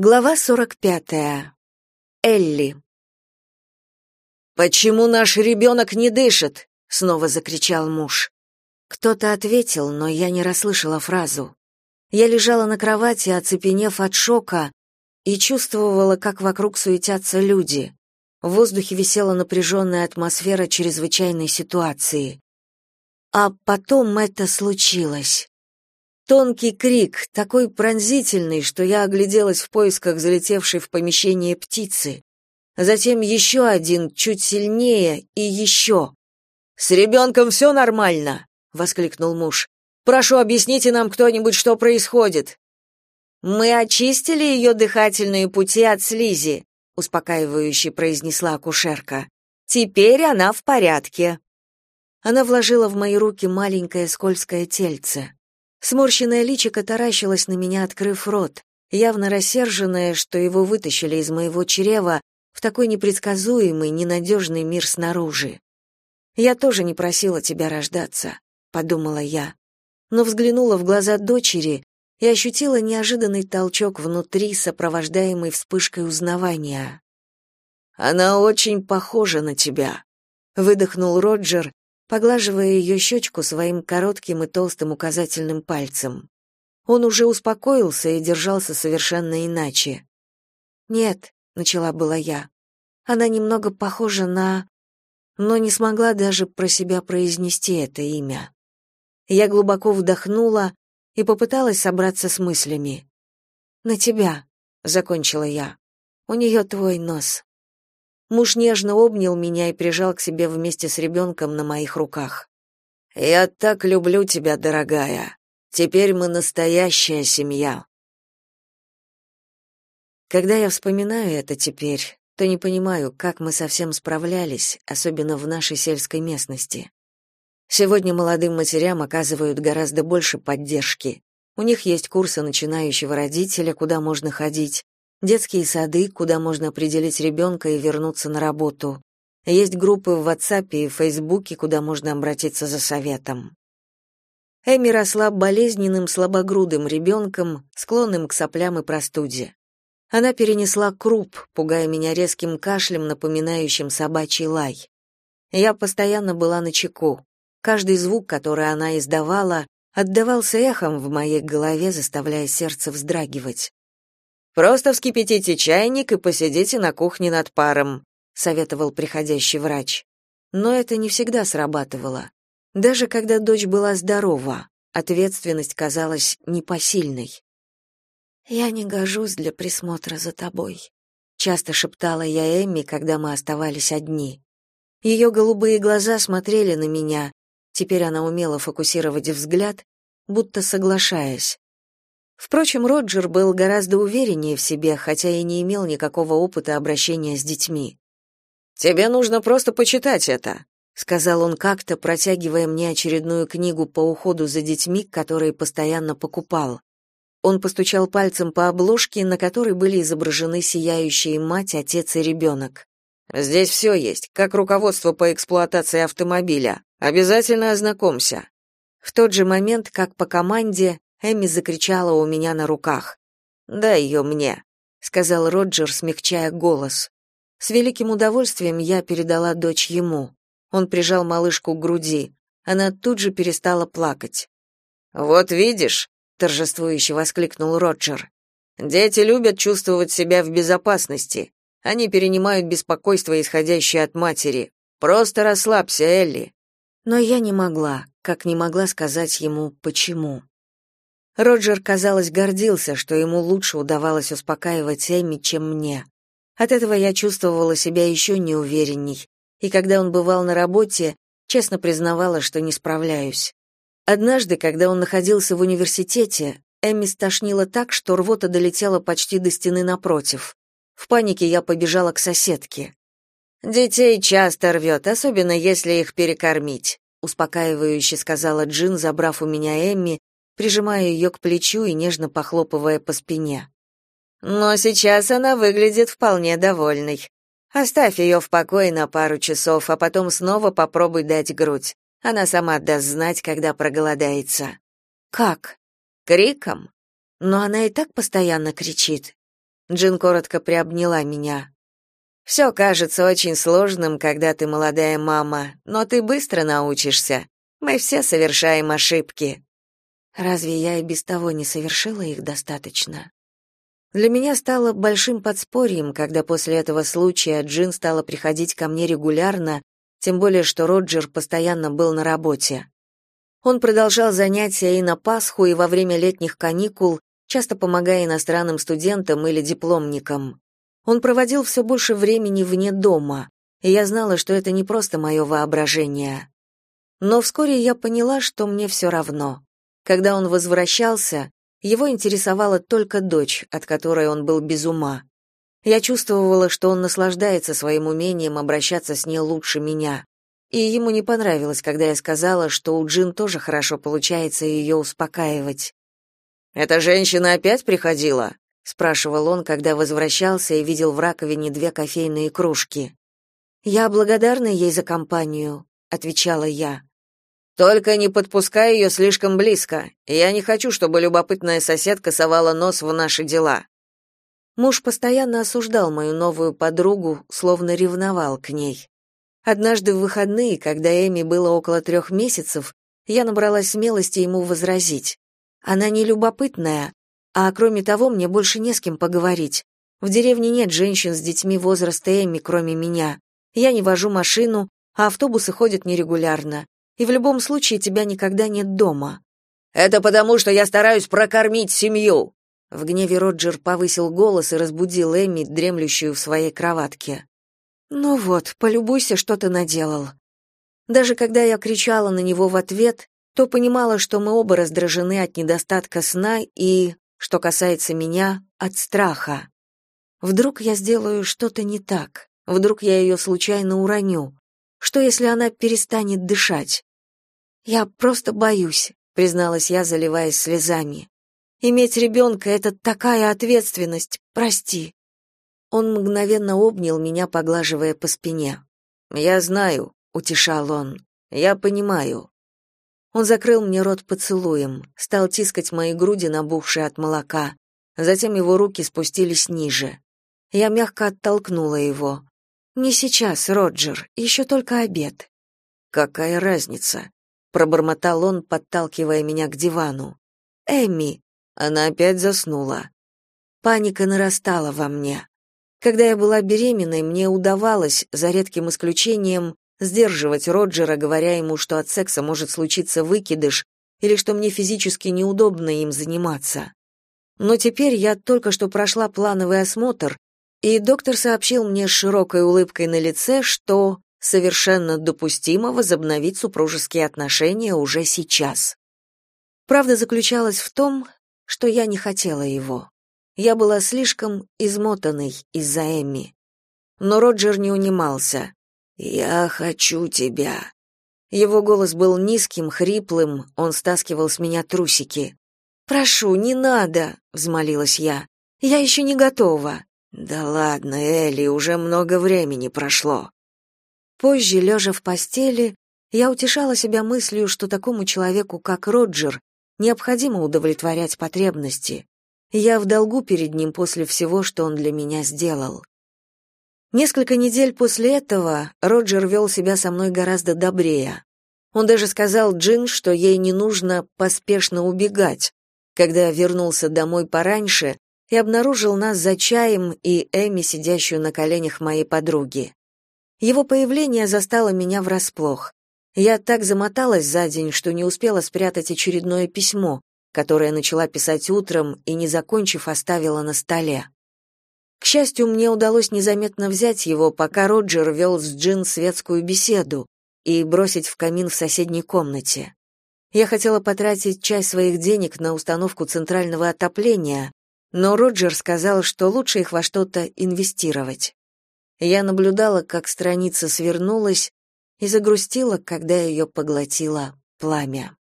Глава 45. Элли. «Почему наш ребенок не дышит?» — снова закричал муж. Кто-то ответил, но я не расслышала фразу. Я лежала на кровати, оцепенев от шока, и чувствовала, как вокруг суетятся люди. В воздухе висела напряженная атмосфера чрезвычайной ситуации. А потом это случилось. Тонкий крик, такой пронзительный, что я огляделась в поисках залетевшей в помещение птицы. Затем еще один, чуть сильнее, и еще. «С ребенком все нормально!» — воскликнул муж. «Прошу, объясните нам кто-нибудь, что происходит!» «Мы очистили ее дыхательные пути от слизи», — успокаивающе произнесла акушерка. «Теперь она в порядке». Она вложила в мои руки маленькое скользкое тельце. Сморщенное личико таращилось на меня, открыв рот, явно рассерженное, что его вытащили из моего чрева в такой непредсказуемый, ненадежный мир снаружи. «Я тоже не просила тебя рождаться», — подумала я, но взглянула в глаза дочери и ощутила неожиданный толчок внутри, сопровождаемый вспышкой узнавания. «Она очень похожа на тебя», — выдохнул Роджер, поглаживая ее щечку своим коротким и толстым указательным пальцем. Он уже успокоился и держался совершенно иначе. «Нет», — начала была я, — «она немного похожа на...» но не смогла даже про себя произнести это имя. Я глубоко вдохнула и попыталась собраться с мыслями. «На тебя», — закончила я. «У нее твой нос». Муж нежно обнял меня и прижал к себе вместе с ребенком на моих руках. «Я так люблю тебя, дорогая. Теперь мы настоящая семья». Когда я вспоминаю это теперь, то не понимаю, как мы совсем справлялись, особенно в нашей сельской местности. Сегодня молодым матерям оказывают гораздо больше поддержки. У них есть курсы начинающего родителя, куда можно ходить, детские сады, куда можно определить ребенка и вернуться на работу. Есть группы в WhatsApp и Фейсбуке, куда можно обратиться за советом. Эми росла болезненным, слабогрудым ребенком, склонным к соплям и простуде. Она перенесла круп, пугая меня резким кашлем, напоминающим собачий лай. Я постоянно была на чеку. Каждый звук, который она издавала, отдавался эхом в моей голове, заставляя сердце вздрагивать. Просто вскипятите чайник и посидите на кухне над паром, советовал приходящий врач. Но это не всегда срабатывало. Даже когда дочь была здорова, ответственность казалась непосильной. Я не гожусь для присмотра за тобой, часто шептала я Эмми, когда мы оставались одни. Ее голубые глаза смотрели на меня. Теперь она умела фокусировать взгляд, будто соглашаясь. Впрочем, Роджер был гораздо увереннее в себе, хотя и не имел никакого опыта обращения с детьми. «Тебе нужно просто почитать это», — сказал он как-то, протягивая мне очередную книгу по уходу за детьми, которые постоянно покупал. Он постучал пальцем по обложке, на которой были изображены сияющие мать, отец и ребенок. «Здесь все есть, как руководство по эксплуатации автомобиля. Обязательно ознакомься». В тот же момент, как по команде, Эми закричала у меня на руках. «Дай ее мне», — сказал Роджер, смягчая голос. С великим удовольствием я передала дочь ему. Он прижал малышку к груди. Она тут же перестала плакать. «Вот видишь», — торжествующе воскликнул Роджер. «Дети любят чувствовать себя в безопасности. Они перенимают беспокойство, исходящее от матери. Просто расслабься, Элли». Но я не могла, как не могла сказать ему, почему. Роджер, казалось, гордился, что ему лучше удавалось успокаивать Эми, чем мне. От этого я чувствовала себя еще неуверенней, и когда он бывал на работе, честно признавала, что не справляюсь. Однажды, когда он находился в университете, Эми стошнило так, что рвота долетела почти до стены напротив. В панике я побежала к соседке. «Детей часто рвет, особенно если их перекормить», успокаивающе сказала Джин, забрав у меня Эмми прижимая ее к плечу и нежно похлопывая по спине. Но сейчас она выглядит вполне довольной. Оставь ее в покое на пару часов, а потом снова попробуй дать грудь. Она сама даст знать, когда проголодается. Как? Криком? Но она и так постоянно кричит. Джин коротко приобняла меня. «Все кажется очень сложным, когда ты молодая мама, но ты быстро научишься. Мы все совершаем ошибки». Разве я и без того не совершила их достаточно? Для меня стало большим подспорьем, когда после этого случая Джин стала приходить ко мне регулярно, тем более что Роджер постоянно был на работе. Он продолжал занятия и на Пасху, и во время летних каникул, часто помогая иностранным студентам или дипломникам. Он проводил все больше времени вне дома, и я знала, что это не просто мое воображение. Но вскоре я поняла, что мне все равно. Когда он возвращался, его интересовала только дочь, от которой он был без ума. Я чувствовала, что он наслаждается своим умением обращаться с ней лучше меня. И ему не понравилось, когда я сказала, что у Джин тоже хорошо получается ее успокаивать. «Эта женщина опять приходила?» — спрашивал он, когда возвращался и видел в раковине две кофейные кружки. «Я благодарна ей за компанию», — отвечала я. «Только не подпускай ее слишком близко. Я не хочу, чтобы любопытная соседка совала нос в наши дела». Муж постоянно осуждал мою новую подругу, словно ревновал к ней. Однажды в выходные, когда Эми было около трех месяцев, я набралась смелости ему возразить. Она не любопытная, а кроме того, мне больше не с кем поговорить. В деревне нет женщин с детьми возраста Эми, кроме меня. Я не вожу машину, а автобусы ходят нерегулярно. И в любом случае тебя никогда нет дома. Это потому, что я стараюсь прокормить семью. В гневе Роджер повысил голос и разбудил Эми, дремлющую в своей кроватке. Ну вот, полюбуйся, что ты наделал. Даже когда я кричала на него в ответ, то понимала, что мы оба раздражены от недостатка сна и, что касается меня, от страха. Вдруг я сделаю что-то не так, вдруг я ее случайно уроню. Что, если она перестанет дышать? Я просто боюсь, призналась я, заливаясь слезами. Иметь ребенка — это такая ответственность, прости. Он мгновенно обнял меня, поглаживая по спине. «Я знаю», — утешал он, — «я понимаю». Он закрыл мне рот поцелуем, стал тискать мои груди, набухшие от молока. Затем его руки спустились ниже. Я мягко оттолкнула его. «Не сейчас, Роджер, еще только обед». «Какая разница?» — пробормотал он, подталкивая меня к дивану. «Эмми!» Она опять заснула. Паника нарастала во мне. Когда я была беременной, мне удавалось, за редким исключением, сдерживать Роджера, говоря ему, что от секса может случиться выкидыш или что мне физически неудобно им заниматься. Но теперь я только что прошла плановый осмотр, и доктор сообщил мне с широкой улыбкой на лице, что совершенно допустимо возобновить супружеские отношения уже сейчас. Правда заключалась в том, что я не хотела его. Я была слишком измотанной из-за Эмми. Но Роджер не унимался. «Я хочу тебя». Его голос был низким, хриплым, он стаскивал с меня трусики. «Прошу, не надо», — взмолилась я. «Я еще не готова». «Да ладно, Элли, уже много времени прошло». Позже, лежа в постели, я утешала себя мыслью, что такому человеку, как Роджер, необходимо удовлетворять потребности. Я в долгу перед ним после всего, что он для меня сделал. Несколько недель после этого Роджер вел себя со мной гораздо добрее. Он даже сказал Джин, что ей не нужно поспешно убегать. Когда вернулся домой пораньше и обнаружил нас за чаем и Эми, сидящую на коленях моей подруги. Его появление застало меня врасплох. Я так замоталась за день, что не успела спрятать очередное письмо, которое начала писать утром и, не закончив, оставила на столе. К счастью, мне удалось незаметно взять его, пока Роджер вел с Джин светскую беседу, и бросить в камин в соседней комнате. Я хотела потратить часть своих денег на установку центрального отопления, но Роджер сказал, что лучше их во что-то инвестировать. Я наблюдала, как страница свернулась, и загрустила, когда ее поглотило пламя.